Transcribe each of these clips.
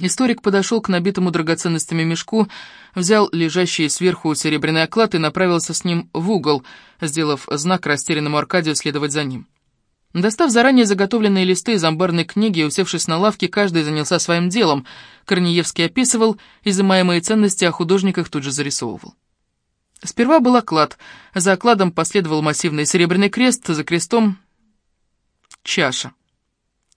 Историк подошел к набитому драгоценностями мешку, взял лежащий сверху серебряный оклад и направился с ним в угол, сделав знак растерянному Аркадию следовать за ним. Достав заранее заготовленные листы из амбарной книги и усевшись на лавке, каждый занялся своим делом. Корнеевский описывал изымаемые ценности, а художник их тут же зарисовывал. Сперва был оклад, за окладом последовал массивный серебряный крест, за крестом — чаша.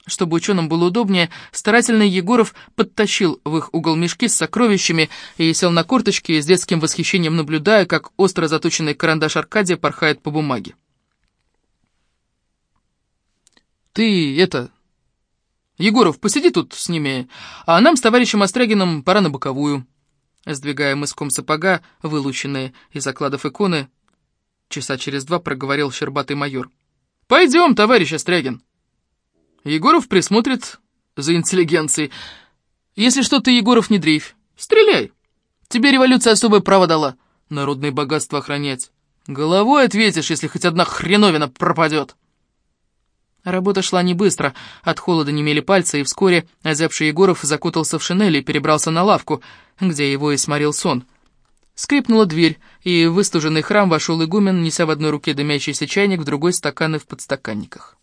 Чтобы ученым было удобнее, старательный Егоров подтащил в их угол мешки с сокровищами и сел на корточки, с детским восхищением наблюдая, как остро заточенный карандаш Аркадия порхает по бумаге. «Ты, это... Егоров, посиди тут с ними, а нам с товарищем Острягиным пора на боковую». Сдвигая мыском сапога, вылученные из окладов иконы, часа через два проговорил щербатый майор. «Пойдем, товарищ Острягин». Егоров присмотрит за интеллигенцией. Если что, ты, Егоров, не дрейфь. Стреляй. Тебе революция особое право дала. Народное богатство охранять. Головой ответишь, если хоть одна хреновина пропадет. Работа шла не быстро, от холода немели пальцы, и вскоре озябший Егоров закутался в шинели и перебрался на лавку, где его и сморил сон. Скрипнула дверь, и в выстуженный храм вошел игумен, неся в одной руке дымящийся чайник, в другой — стаканы в подстаканниках.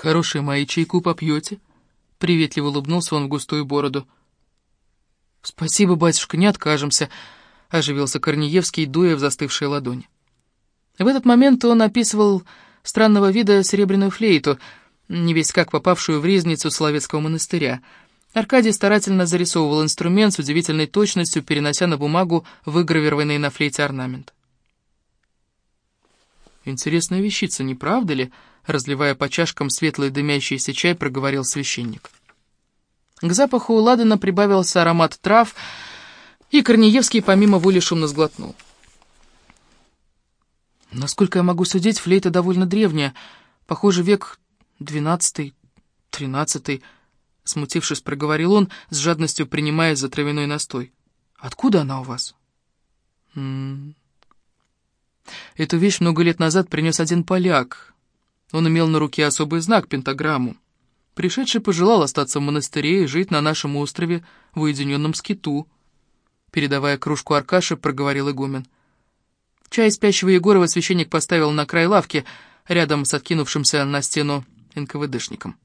«Хорошие мои, чайку попьете?» — приветливо улыбнулся он в густую бороду. «Спасибо, батюшка, не откажемся», — оживился Корнеевский, дуя в застывшие ладони. В этот момент он описывал странного вида серебряную флейту, не весь как попавшую в резницу Соловецкого монастыря. Аркадий старательно зарисовывал инструмент с удивительной точностью, перенося на бумагу выгравированный на флейте орнамент. «Интересная вещица, не правда ли?» Разливая по чашкам светлый дымящийся чай, проговорил священник. К запаху ладана прибавился аромат трав, и Корнеевский помимо воли шумно сглотнул. Насколько я могу судить, флейта довольно древняя, похоже, век двенадцатый, тринадцатый, смутившись, проговорил он, с жадностью принимая за травяной настой. «Откуда она у вас?» М -м -м. «Эту вещь много лет назад принес один поляк, он имел на руке особый знак, пентаграмму. Пришедший пожелал остаться в монастыре и жить на нашем острове в уединенном скиту. Передавая кружку Аркаше, проговорил игумен. Чай спящего Егорова священник поставил на край лавки, рядом с откинувшимся на стену НКВДшником.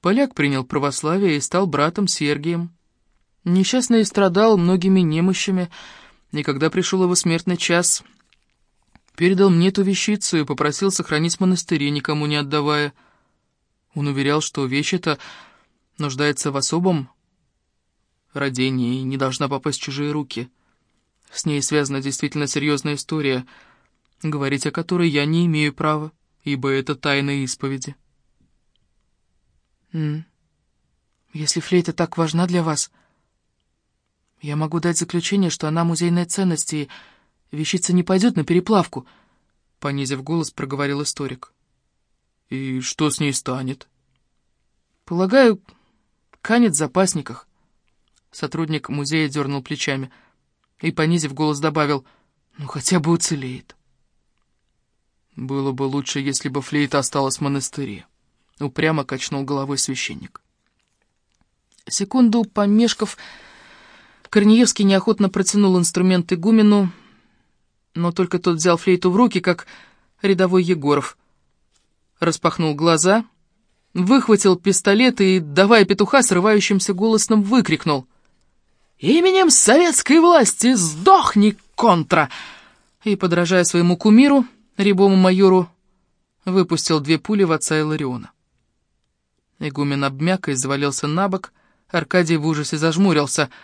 Поляк принял православие и стал братом Сергием. Несчастный страдал многими немощами, и когда пришел его смертный час, передал мне эту вещицу и попросил сохранить в монастыре, никому не отдавая. Он уверял, что вещь эта нуждается в особом родении и не должна попасть в чужие руки. С ней связана действительно серьезная история, говорить о которой я не имею права, ибо это тайна исповеди. Если флейта так важна для вас, я могу дать заключение, что она музейная ценность и Вещица не пойдет на переплавку, — понизив голос, проговорил историк. И что с ней станет? Полагаю, канет в запасниках. Сотрудник музея дернул плечами и, понизив голос, добавил, ну хотя бы уцелеет. Было бы лучше, если бы флейта осталась в монастыре. Упрямо качнул головой священник. Секунду помешков, Корнеевский неохотно протянул инструмент игумену, но только тот взял флейту в руки, как рядовой Егоров. Распахнул глаза, выхватил пистолет и, давая петуха, срывающимся голосом выкрикнул. «Именем советской власти сдохни, контра!» И, подражая своему кумиру, рябому майору, выпустил две пули в отца Илариона. Игумен обмяк и завалился на бок, Аркадий в ужасе зажмурился —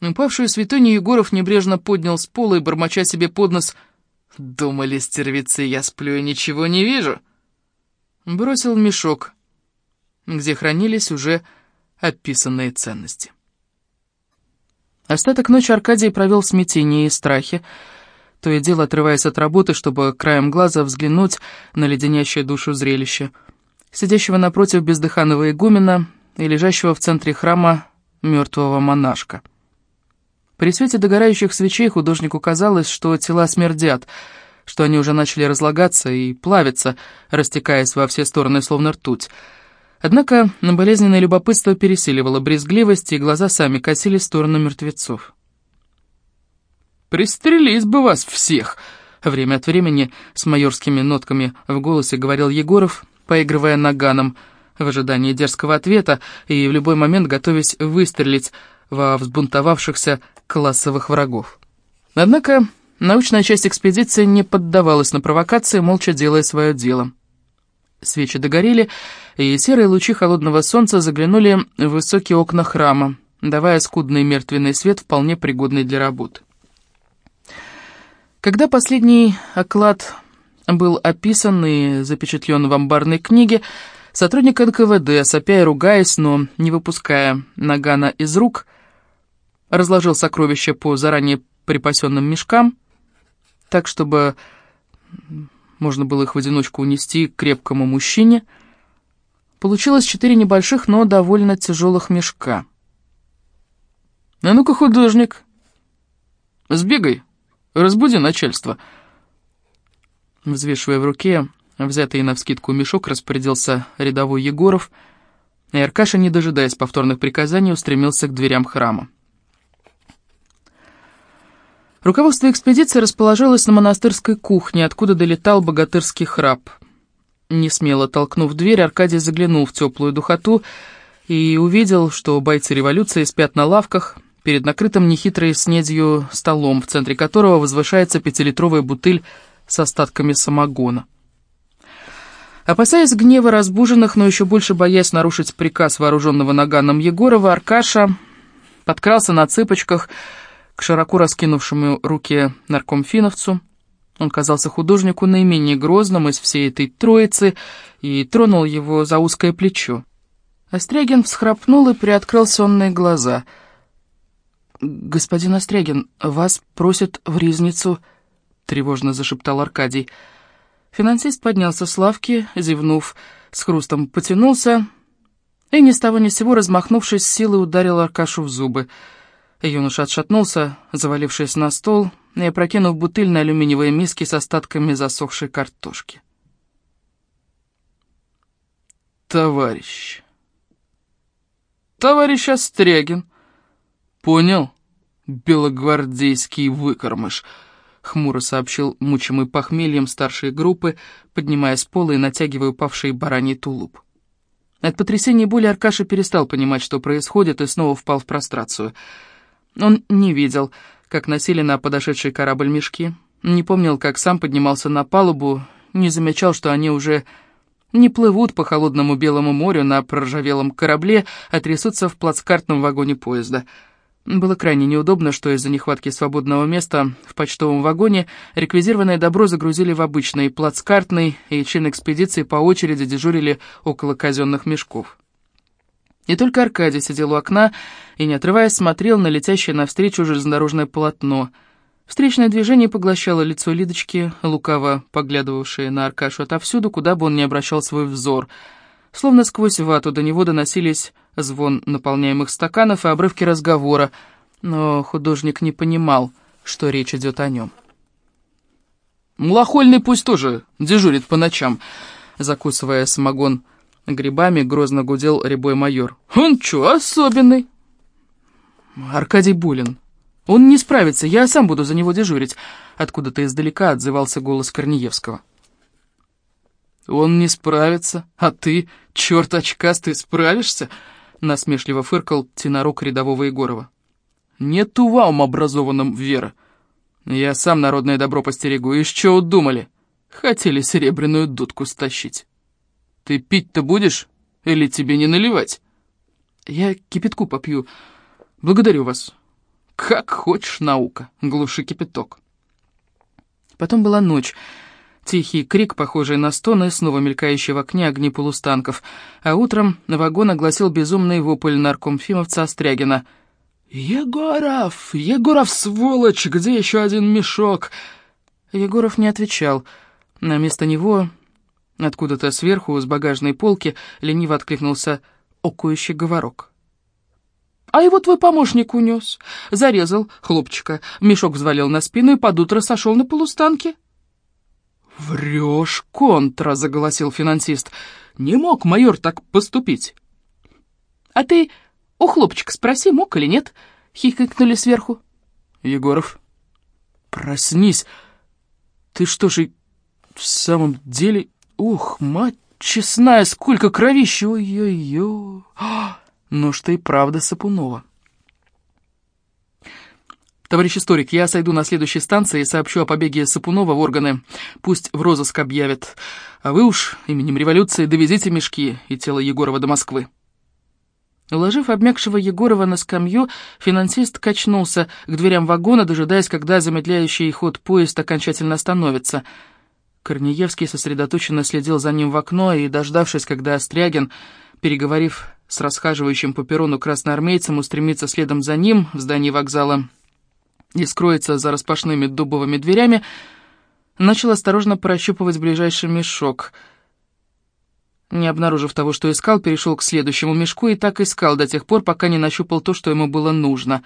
Упавшую святыню Егоров небрежно поднял с пола и, бормоча себе под нос, «Думали, стервицы, я сплю и ничего не вижу», бросил мешок, где хранились уже описанные ценности. Остаток ночи Аркадий провел в смятении и страхе, то и дело отрываясь от работы, чтобы краем глаза взглянуть на леденящее душу зрелище, сидящего напротив бездыханного игумена и лежащего в центре храма мертвого монашка. При свете догорающих свечей художнику казалось, что тела смердят, что они уже начали разлагаться и плавиться, растекаясь во все стороны, словно ртуть. Однако болезненное любопытство пересиливало брезгливость, и глаза сами косились в сторону мертвецов. «Пристрелись бы вас всех!» Время от времени с майорскими нотками в голосе говорил Егоров, поигрывая наганом в ожидании дерзкого ответа и в любой момент готовясь выстрелить во взбунтовавшихся классовых врагов. Однако научная часть экспедиции не поддавалась на провокации, молча делая свое дело. Свечи догорели, и серые лучи холодного солнца заглянули в высокие окна храма, давая скудный мертвенный свет, вполне пригодный для работы. Когда последний оклад был описан и запечатлен в амбарной книге, сотрудник НКВД, сопя и ругаясь, но не выпуская Нагана из рук, разложил сокровища по заранее припасенным мешкам, так, чтобы можно было их в одиночку унести к крепкому мужчине. Получилось четыре небольших, но довольно тяжелых мешка. «А ну-ка, художник, сбегай!» Разбуди начальство». Взвешивая в руке, взятый навскидку мешок, распорядился рядовой Егоров, и Аркаша, не дожидаясь повторных приказаний, устремился к дверям храма. Руководство экспедиции расположилось на монастырской кухне, откуда долетал богатырский храп. Не смело толкнув дверь, Аркадий заглянул в теплую духоту и увидел, что бойцы революции спят на лавках, перед накрытым нехитрой снедью столом, в центре которого возвышается пятилитровая бутыль с остатками самогона. Опасаясь гнева разбуженных, но еще больше боясь нарушить приказ вооруженного наганом Егорова, Аркаша подкрался на цыпочках к широко раскинувшему руки наркомфиновцу. Он казался художнику наименее грозным из всей этой троицы и тронул его за узкое плечо. Острягин всхрапнул и приоткрыл сонные глаза — «Господин Острягин, вас просят в ризницу», — тревожно зашептал Аркадий. Финансист поднялся с лавки, зевнув, с хрустом потянулся и ни с того ни с сего, размахнувшись, силой ударил Аркашу в зубы. Юноша отшатнулся, завалившись на стол и опрокинув бутыль на алюминиевые миски с остатками засохшей картошки. «Товарищ! Товарищ Острягин!» «Понял, белогвардейский выкормыш», — хмуро сообщил мучимый похмельем старшей группы, поднимая с пола и натягивая упавший бараний тулуп. От потрясения боли Аркаша перестал понимать, что происходит, и снова впал в прострацию. Он не видел, как носили на подошедший корабль мешки, не помнил, как сам поднимался на палубу, не замечал, что они уже не плывут по холодному Белому морю на проржавелом корабле, а трясутся в плацкартном вагоне поезда — было крайне неудобно, что из-за нехватки свободного места в почтовом вагоне реквизированное добро загрузили в обычный плацкартный, и члены экспедиции по очереди дежурили около казенных мешков. И только Аркадий сидел у окна и, не отрываясь, смотрел на летящее навстречу железнодорожное полотно. Встречное движение поглощало лицо Лидочки, лукаво поглядывавшее на Аркашу отовсюду, куда бы он ни обращал свой взор. Словно сквозь вату до него доносились звон наполняемых стаканов и обрывки разговора, но художник не понимал, что речь идет о нем. «Млохольный пусть тоже дежурит по ночам», — закусывая самогон грибами, грозно гудел рябой майор. «Он чё, особенный?» «Аркадий Булин. Он не справится, я сам буду за него дежурить», — откуда-то издалека отзывался голос Корнеевского. «Он не справится, а ты, черт очкастый, справишься?» — насмешливо фыркал тенорок рядового Егорова. «Нету вам образованным вера. Я сам народное добро постерегу, и что думали? Хотели серебряную дудку стащить. Ты пить-то будешь или тебе не наливать?» «Я кипятку попью. Благодарю вас». «Как хочешь, наука, глуши кипяток». Потом была ночь, Тихий крик, похожий на стоны, снова мелькающий в окне огни полустанков. А утром на вагон огласил безумный вопль наркомфимовца Острягина. «Егоров! Егоров, сволочь! Где еще один мешок?» Егоров не отвечал. На место него, откуда-то сверху, с багажной полки, лениво откликнулся окующий говорок. «А его твой помощник унес. Зарезал хлопчика, мешок взвалил на спину и под утро сошел на полустанке». «Врешь, контра!» — заголосил финансист. «Не мог майор так поступить». «А ты у хлопчика спроси, мог или нет?» — хихикнули сверху. «Егоров, проснись! Ты что же, в самом деле... Ух, мать честная, сколько кровища! Ой-ой-ой! Ну что и правда Сапунова!» «Товарищ историк, я сойду на следующей станции и сообщу о побеге Сапунова в органы. Пусть в розыск объявят. А вы уж именем революции довезите мешки и тело Егорова до Москвы». Уложив обмякшего Егорова на скамью, финансист качнулся к дверям вагона, дожидаясь, когда замедляющий ход поезд окончательно остановится. Корнеевский сосредоточенно следил за ним в окно и, дождавшись, когда Острягин, переговорив с расхаживающим по перрону красноармейцем, устремится следом за ним в здании вокзала, и скроется за распашными дубовыми дверями, начал осторожно прощупывать ближайший мешок. Не обнаружив того, что искал, перешел к следующему мешку и так искал до тех пор, пока не нащупал то, что ему было нужно.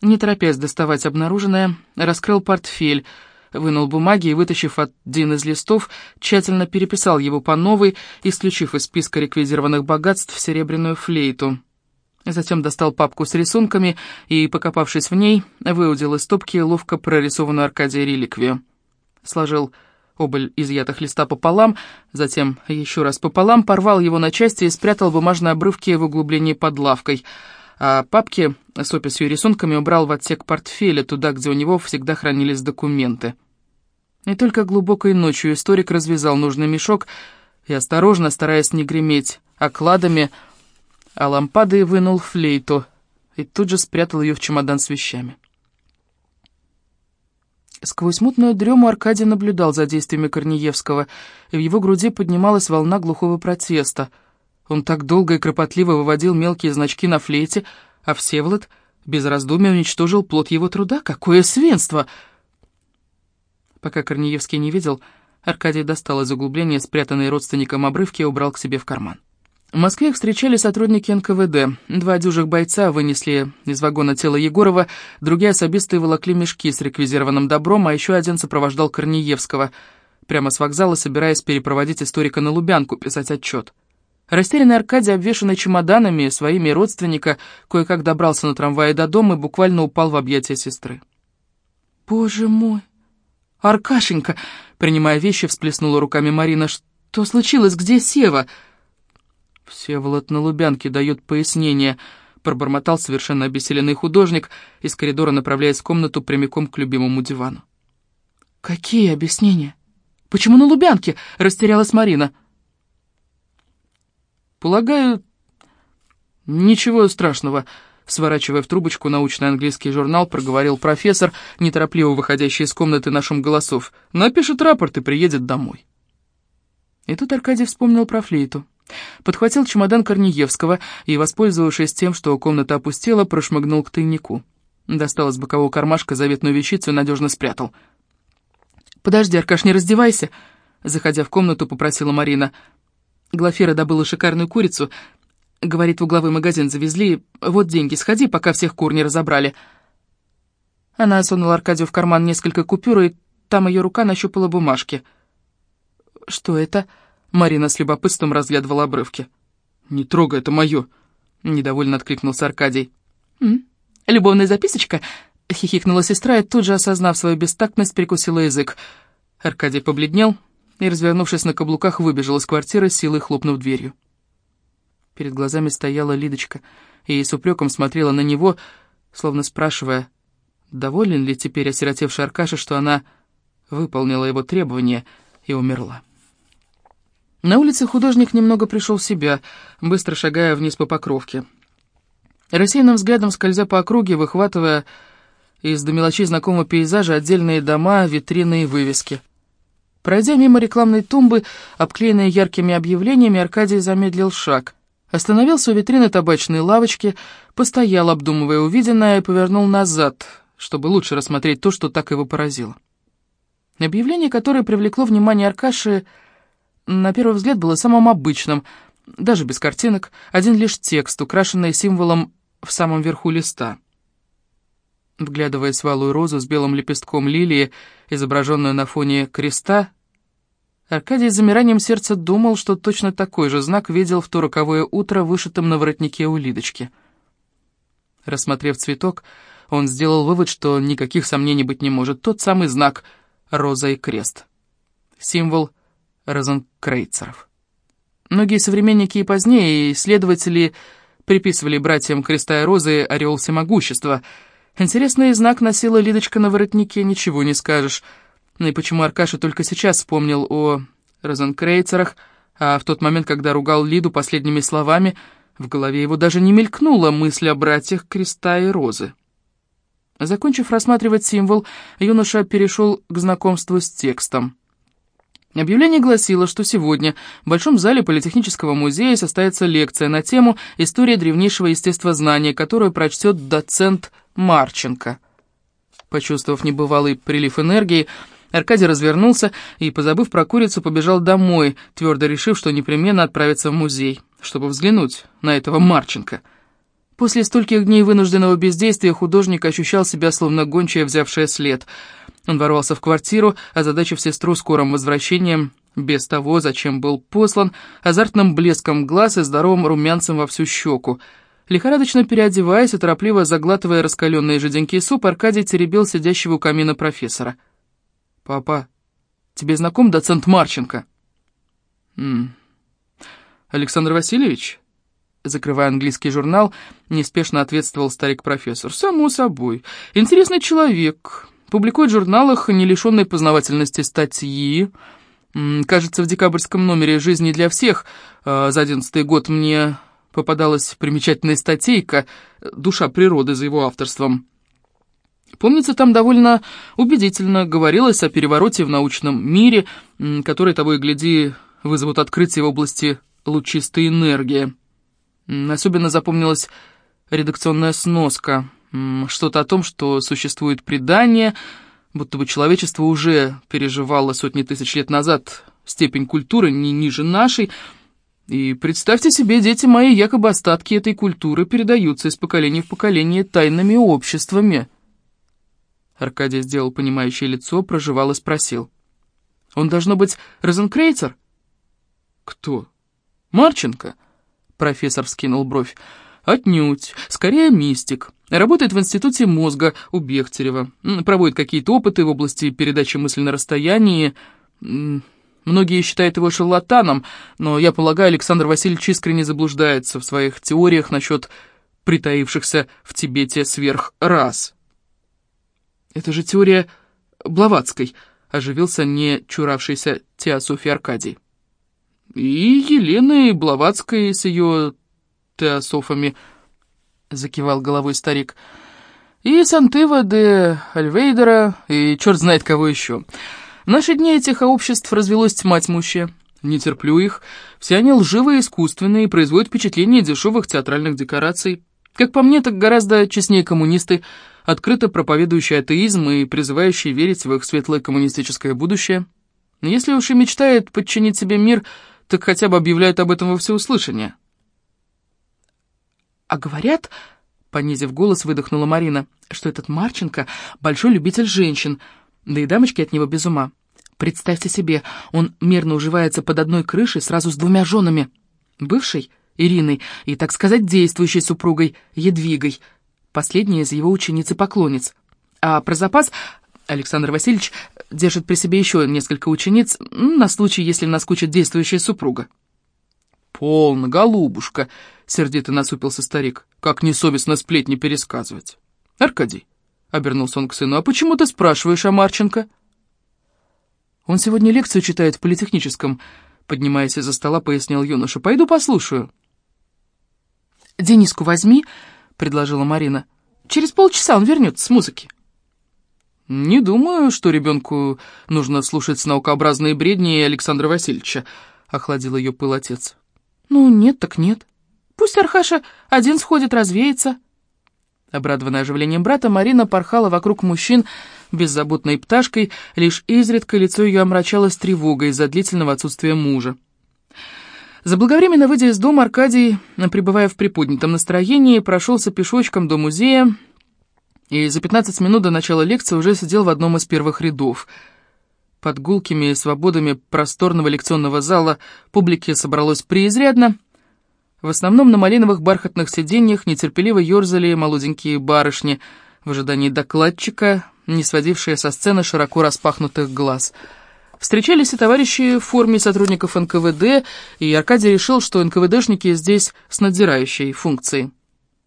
Не торопясь доставать обнаруженное, раскрыл портфель, вынул бумаги и, вытащив один из листов, тщательно переписал его по новой, исключив из списка реквизированных богатств серебряную флейту. Затем достал папку с рисунками и, покопавшись в ней, выудил из стопки ловко прорисованную Аркадия реликвию. Сложил обль изъятых листа пополам, затем еще раз пополам, порвал его на части и спрятал бумажные обрывки в углублении под лавкой, а папки с описью и рисунками убрал в отсек портфеля, туда, где у него всегда хранились документы. И только глубокой ночью историк развязал нужный мешок и, осторожно, стараясь не греметь окладами, а лампадой вынул флейту и тут же спрятал ее в чемодан с вещами. Сквозь мутную дрему Аркадий наблюдал за действиями Корнеевского, и в его груди поднималась волна глухого протеста. Он так долго и кропотливо выводил мелкие значки на флейте, а Всеволод без раздумий уничтожил плод его труда. Какое свинство! Пока Корнеевский не видел, Аркадий достал из углубления спрятанные родственником обрывки и убрал к себе в карман. В Москве их встречали сотрудники НКВД. Два дюжих бойца вынесли из вагона тело Егорова, другие особисты волокли мешки с реквизированным добром, а еще один сопровождал Корнеевского, прямо с вокзала собираясь перепроводить историка на Лубянку, писать отчет. Растерянный Аркадий, обвешанный чемоданами своими родственника, кое-как добрался на трамвае до дома и буквально упал в объятия сестры. «Боже мой! Аркашенька!» Принимая вещи, всплеснула руками Марина. «Что случилось? Где Сева?» «Всеволод на Лубянке дает пояснение», — пробормотал совершенно обессиленный художник, из коридора направляясь в комнату прямиком к любимому дивану. «Какие объяснения? Почему на Лубянке?» — растерялась Марина. «Полагаю, ничего страшного», — сворачивая в трубочку научный английский журнал, проговорил профессор, неторопливо выходящий из комнаты нашим голосов. «Напишет рапорт и приедет домой». И тут Аркадий вспомнил про флейту. Подхватил чемодан Корнеевского и, воспользовавшись тем, что комната опустела, прошмыгнул к тайнику. Достал из бокового кармашка заветную вещицу и надежно спрятал. «Подожди, Аркаш, не раздевайся!» Заходя в комнату, попросила Марина. Глафира добыла шикарную курицу. Говорит, в угловой магазин завезли. Вот деньги, сходи, пока всех кур не разобрали. Она сунула Аркадию в карман несколько купюр, и там ее рука нащупала бумажки. «Что это?» Марина с любопытством разглядывала обрывки. «Не трогай, это мое!» — недовольно откликнулся Аркадий. «М? «Любовная записочка?» — хихикнула сестра и тут же, осознав свою бестактность, прикусила язык. Аркадий побледнел и, развернувшись на каблуках, выбежал из квартиры, силой хлопнув дверью. Перед глазами стояла Лидочка и с упреком смотрела на него, словно спрашивая, доволен ли теперь осиротевший Аркаша, что она выполнила его требования и умерла. На улице художник немного пришел в себя, быстро шагая вниз по покровке. Рассеянным взглядом скользя по округе, выхватывая из до мелочей знакомого пейзажа отдельные дома, витрины и вывески. Пройдя мимо рекламной тумбы, обклеенной яркими объявлениями, Аркадий замедлил шаг. Остановился у витрины табачной лавочки, постоял, обдумывая увиденное, и повернул назад, чтобы лучше рассмотреть то, что так его поразило. Объявление, которое привлекло внимание Аркаши, — на первый взгляд было самым обычным, даже без картинок, один лишь текст, украшенный символом в самом верху листа. Вглядываясь в алую розу с белым лепестком лилии, изображенную на фоне креста, Аркадий с замиранием сердца думал, что точно такой же знак видел в то роковое утро вышитым на воротнике у Лидочки. Рассмотрев цветок, он сделал вывод, что никаких сомнений быть не может. Тот самый знак — роза и крест. Символ розенкрейцеров. Многие современники и позднее исследователи приписывали братьям Креста и Розы ореол всемогущества. Интересный знак носила Лидочка на воротнике, ничего не скажешь. Ну и почему Аркаша только сейчас вспомнил о розенкрейцерах, а в тот момент, когда ругал Лиду последними словами, в голове его даже не мелькнула мысль о братьях Креста и Розы. Закончив рассматривать символ, юноша перешел к знакомству с текстом. Объявление гласило, что сегодня в Большом зале Политехнического музея состоится лекция на тему «История древнейшего естествознания», которую прочтет доцент Марченко. Почувствовав небывалый прилив энергии, Аркадий развернулся и, позабыв про курицу, побежал домой, твердо решив, что непременно отправится в музей, чтобы взглянуть на этого Марченко. После стольких дней вынужденного бездействия художник ощущал себя словно гончая, взявшая след — он ворвался в квартиру, озадачив сестру скорым возвращением, без того, зачем был послан, азартным блеском глаз и здоровым румянцем во всю щеку. Лихорадочно переодеваясь и торопливо заглатывая раскаленные жиденький суп, Аркадий теребил сидящего у камина профессора. «Папа, тебе знаком доцент Марченко?» «М -м. «Александр Васильевич?» Закрывая английский журнал, неспешно ответствовал старик-профессор. «Само собой. Интересный человек. Публикует в журналах не лишенные познавательности статьи. Кажется, в декабрьском номере «Жизни для всех» а, за одиннадцатый год мне попадалась примечательная статейка «Душа природы» за его авторством. Помнится, там довольно убедительно говорилось о перевороте в научном мире, который, того и гляди, вызовут открытие в области лучистой энергии. Особенно запомнилась редакционная сноска – что-то о том, что существует предание, будто бы человечество уже переживало сотни тысяч лет назад степень культуры не ниже нашей, и представьте себе, дети мои, якобы остатки этой культуры передаются из поколения в поколение тайными обществами. Аркадий сделал понимающее лицо, проживал и спросил. «Он должно быть Розенкрейцер?» «Кто?» «Марченко?» Профессор вскинул бровь. «Отнюдь. Скорее мистик. Работает в институте мозга у Бехтерева. Проводит какие-то опыты в области передачи мысли на расстоянии. Многие считают его шарлатаном, но я полагаю, Александр Васильевич искренне заблуждается в своих теориях насчет притаившихся в Тибете сверхрас. Это же теория Блаватской, оживился не чуравшийся Теософий Аркадий. И Елены Блаватской с ее теософами – закивал головой старик. «И Сантыва де Альвейдера, и черт знает кого еще. В наши дни этих обществ развелось тьма тьмущая. Не терплю их. Все они лживые, искусственные, производят впечатление дешевых театральных декораций. Как по мне, так гораздо честнее коммунисты, открыто проповедующие атеизм и призывающие верить в их светлое коммунистическое будущее. Если уж и мечтают подчинить себе мир, так хотя бы объявляют об этом во всеуслышание». А говорят, понизив голос, выдохнула Марина, что этот Марченко большой любитель женщин, да и дамочки от него без ума. Представьте себе, он мирно уживается под одной крышей сразу с двумя женами. Бывшей, Ириной, и, так сказать, действующей супругой, Едвигой. Последняя из его учениц и поклонниц. А про запас Александр Васильевич держит при себе еще несколько учениц на случай, если наскучит действующая супруга. «Полно, голубушка!» — сердито насупился старик. «Как несовестно сплетни пересказывать!» «Аркадий!» — обернулся он к сыну. «А почему ты спрашиваешь о Марченко?» «Он сегодня лекцию читает в политехническом», — поднимаясь из-за стола, пояснил юноша. «Пойду послушаю». «Дениску возьми», — предложила Марина. «Через полчаса он вернется с музыки». «Не думаю, что ребенку нужно слушать наукообразные бредни Александра Васильевича», — охладил ее пыл отец. «Ну, нет так нет. Пусть Архаша один сходит, развеется». Обрадованная оживлением брата, Марина порхала вокруг мужчин беззаботной пташкой, лишь изредка лицо ее омрачалось тревогой из-за длительного отсутствия мужа. Заблаговременно выйдя из дома, Аркадий, пребывая в приподнятом настроении, прошелся пешочком до музея и за 15 минут до начала лекции уже сидел в одном из первых рядов. Под гулкими свободами просторного лекционного зала публики собралось преизрядно. В основном на малиновых бархатных сиденьях нетерпеливо ерзали молоденькие барышни в ожидании докладчика, не сводившие со сцены широко распахнутых глаз. Встречались и товарищи в форме сотрудников НКВД, и Аркадий решил, что НКВДшники здесь с надзирающей функцией.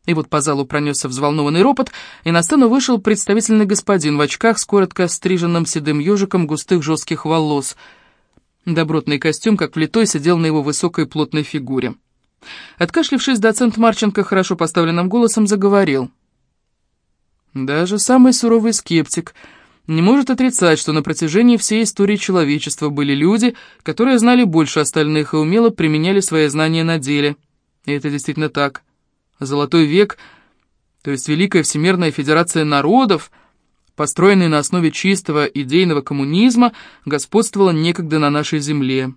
И вот по залу пронесся взволнованный ропот, и на сцену вышел представительный господин в очках с коротко стриженным седым ежиком густых жестких волос. Добротный костюм, как влитой, сидел на его высокой плотной фигуре. Откашлившись, доцент Марченко хорошо поставленным голосом заговорил. Даже самый суровый скептик не может отрицать, что на протяжении всей истории человечества были люди, которые знали больше остальных и умело применяли свои знания на деле. И это действительно так. Золотой век, то есть Великая Всемирная Федерация Народов, построенная на основе чистого идейного коммунизма, господствовала некогда на нашей земле.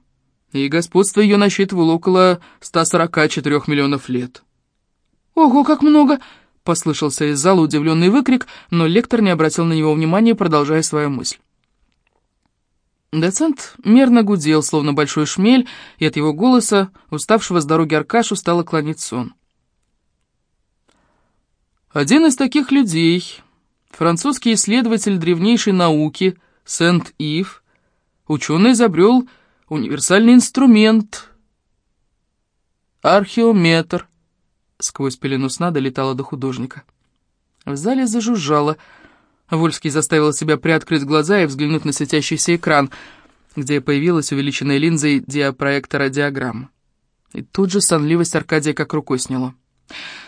И господство ее насчитывало около 144 миллионов лет. «Ого, как много!» — послышался из зала удивленный выкрик, но лектор не обратил на него внимания, продолжая свою мысль. Доцент мерно гудел, словно большой шмель, и от его голоса, уставшего с дороги Аркашу, стало клонить сон. Один из таких людей, французский исследователь древнейшей науки Сент-Ив, ученый изобрел универсальный инструмент — археометр. Сквозь пелену сна долетала до художника. В зале зажужжало. Вольский заставил себя приоткрыть глаза и взглянуть на светящийся экран, где появилась увеличенная линзой диапроектора диаграмма. И тут же сонливость Аркадия как рукой сняло.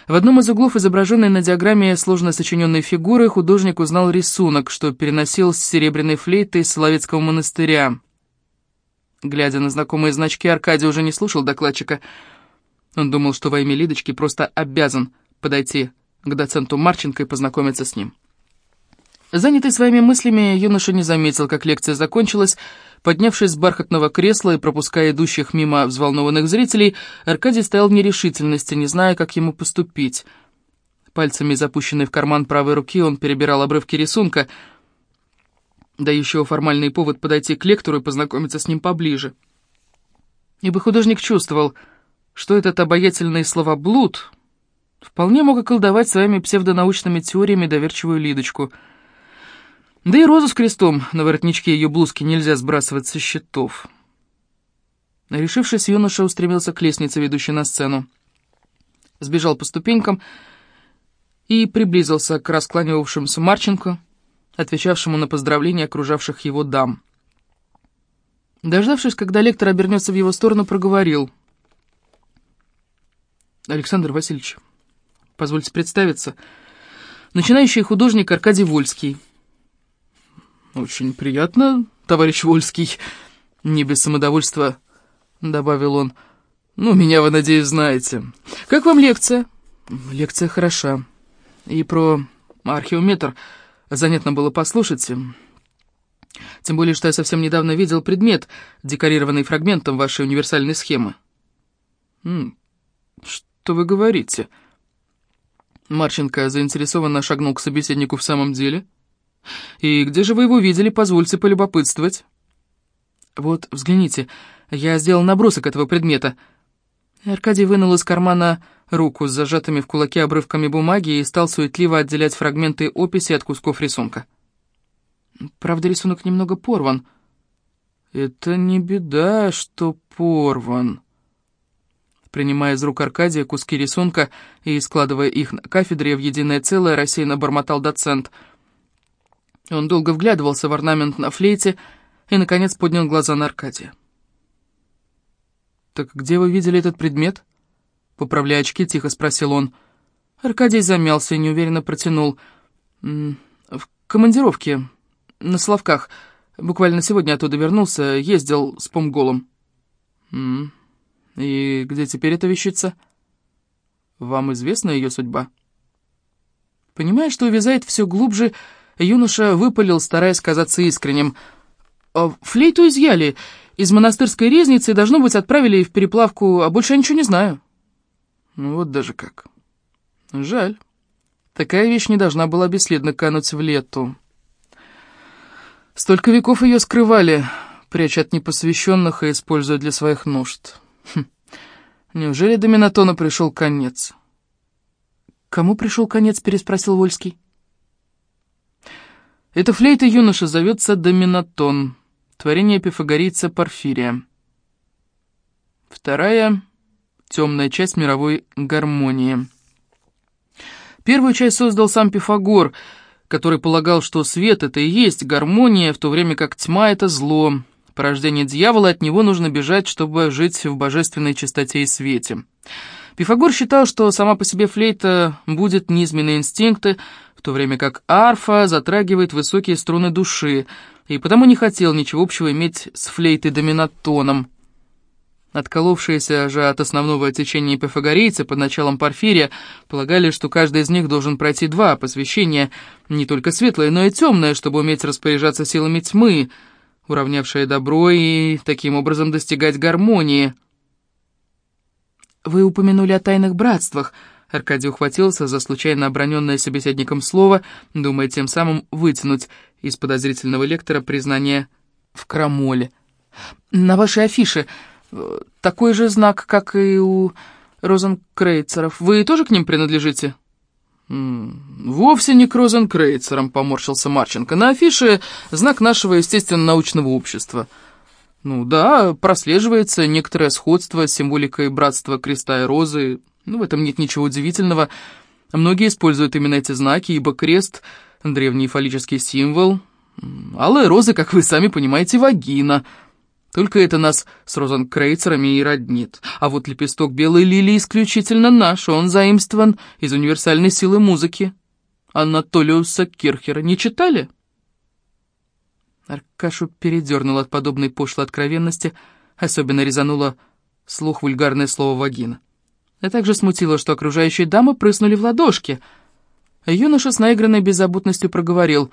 В одном из углов, изображенной на диаграмме сложно сочиненной фигуры, художник узнал рисунок, что переносил с серебряной флейты из Соловецкого монастыря. Глядя на знакомые значки, Аркадий уже не слушал докладчика. Он думал, что во имя Лидочки просто обязан подойти к доценту Марченко и познакомиться с ним. Занятый своими мыслями, юноша не заметил, как лекция закончилась. Поднявшись с бархатного кресла и пропуская идущих мимо взволнованных зрителей, Аркадий стоял в нерешительности, не зная, как ему поступить. Пальцами, запущенной в карман правой руки, он перебирал обрывки рисунка, дающего формальный повод подойти к лектору и познакомиться с ним поближе. Ибо художник чувствовал, что этот обаятельный словоблуд вполне мог околдовать своими псевдонаучными теориями доверчивую Лидочку — да и розу с крестом на воротничке ее блузки нельзя сбрасывать со счетов. Решившись, юноша устремился к лестнице, ведущей на сцену. Сбежал по ступенькам и приблизился к раскланивавшемуся Марченко, отвечавшему на поздравления окружавших его дам. Дождавшись, когда лектор обернется в его сторону, проговорил. «Александр Васильевич, позвольте представиться. Начинающий художник Аркадий Вольский». «Очень приятно, товарищ Вольский», — не без самодовольства добавил он. «Ну, меня вы, надеюсь, знаете. Как вам лекция?» «Лекция хороша. И про археометр занятно было послушать. Тем более, что я совсем недавно видел предмет, декорированный фрагментом вашей универсальной схемы». «М «Что вы говорите?» Марченко заинтересованно шагнул к собеседнику в самом деле — «И где же вы его видели, позвольте полюбопытствовать?» «Вот, взгляните, я сделал набросок этого предмета». Аркадий вынул из кармана руку с зажатыми в кулаке обрывками бумаги и стал суетливо отделять фрагменты описи от кусков рисунка. Правда, рисунок немного порван. «Это не беда, что порван». Принимая из рук Аркадия куски рисунка и складывая их на кафедре в единое целое, рассеянно бормотал доцент — он долго вглядывался в орнамент на флейте и, наконец, поднял глаза на Аркадия. «Так где вы видели этот предмет?» Поправляя очки, тихо спросил он. Аркадий замялся и неуверенно протянул. «В командировке, на Славках. Буквально сегодня оттуда вернулся, ездил с помголом». «И где теперь эта вещица?» «Вам известна ее судьба?» Понимая, что увязает все глубже, юноша выпалил, стараясь казаться искренним. «А «Флейту изъяли. Из монастырской резницы, должно быть, отправили в переплавку, а больше я ничего не знаю». «Ну вот даже как. Жаль. Такая вещь не должна была бесследно кануть в лету». Столько веков ее скрывали, пряча от непосвященных и используя для своих нужд. Хм. Неужели до Минотона пришел конец? «Кому пришел конец?» — переспросил Вольский. «Эта флейта юноша зовется Доминатон, творение пифагорийца Порфирия. Вторая — темная часть мировой гармонии. Первую часть создал сам Пифагор, который полагал, что свет — это и есть гармония, в то время как тьма — это зло, порождение дьявола, от него нужно бежать, чтобы жить в божественной чистоте и свете». Пифагор считал, что сама по себе флейта будет низменные инстинкты, в то время как арфа затрагивает высокие струны души, и потому не хотел ничего общего иметь с флейтой-доминатоном. Отколовшиеся же от основного течения пифагорейцы под началом Порфирия полагали, что каждый из них должен пройти два посвящения, не только светлое, но и темное, чтобы уметь распоряжаться силами тьмы, уравнявшее добро и таким образом достигать гармонии — «Вы упомянули о тайных братствах», — Аркадий ухватился за случайно оброненное собеседником слово, думая тем самым вытянуть из подозрительного лектора признание в крамоле. «На вашей афише такой же знак, как и у розенкрейцеров. Вы тоже к ним принадлежите?» «Вовсе не к розенкрейцерам», — поморщился Марченко. «На афише знак нашего естественно-научного общества». Ну да, прослеживается некоторое сходство с символикой братства креста и розы. Ну, в этом нет ничего удивительного. Многие используют именно эти знаки, ибо крест — древний фаллический символ. Алая роза, как вы сами понимаете, вагина. Только это нас с розенкрейцерами и роднит. А вот лепесток белой лилии исключительно наш, он заимствован из универсальной силы музыки. Анатолиуса Кирхера не читали?» Аркашу передернул от подобной пошлой откровенности, особенно резануло слух вульгарное слово «вагина». А также смутило, что окружающие дамы прыснули в ладошки. Юноша с наигранной беззаботностью проговорил.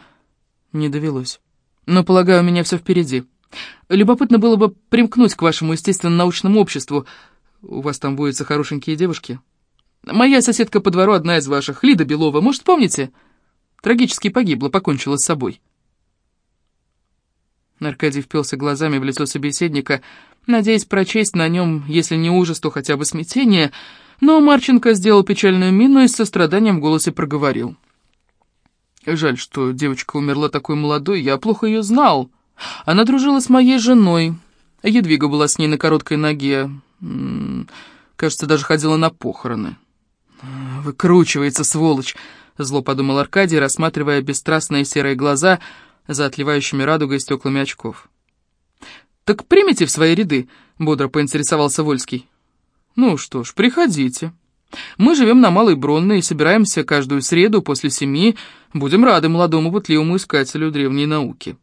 «Не довелось. Но, полагаю, у меня все впереди. Любопытно было бы примкнуть к вашему естественно-научному обществу. У вас там водятся хорошенькие девушки. Моя соседка по двору одна из ваших, Лида Белова, может, помните? Трагически погибла, покончила с собой». Аркадий впился глазами в лицо собеседника, надеясь прочесть на нем, если не ужас, то хотя бы смятение, но Марченко сделал печальную мину и с состраданием в голосе проговорил. «Жаль, что девочка умерла такой молодой, я плохо ее знал. Она дружила с моей женой. Едвига была с ней на короткой ноге. Кажется, даже ходила на похороны». «Выкручивается, сволочь!» — зло подумал Аркадий, рассматривая бесстрастные серые глаза — за отливающими радугой стеклами очков. «Так примите в свои ряды», — бодро поинтересовался Вольский. «Ну что ж, приходите. Мы живем на Малой Бронной и собираемся каждую среду после семи. Будем рады молодому путливому искателю древней науки».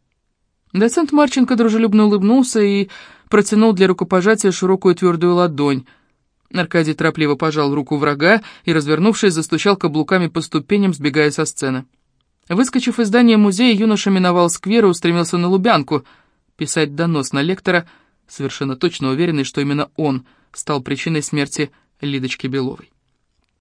Доцент Марченко дружелюбно улыбнулся и протянул для рукопожатия широкую твердую ладонь. Аркадий торопливо пожал руку врага и, развернувшись, застучал каблуками по ступеням, сбегая со сцены. Выскочив из здания музея, юноша миновал сквер и устремился на Лубянку, писать донос на лектора, совершенно точно уверенный, что именно он стал причиной смерти Лидочки Беловой.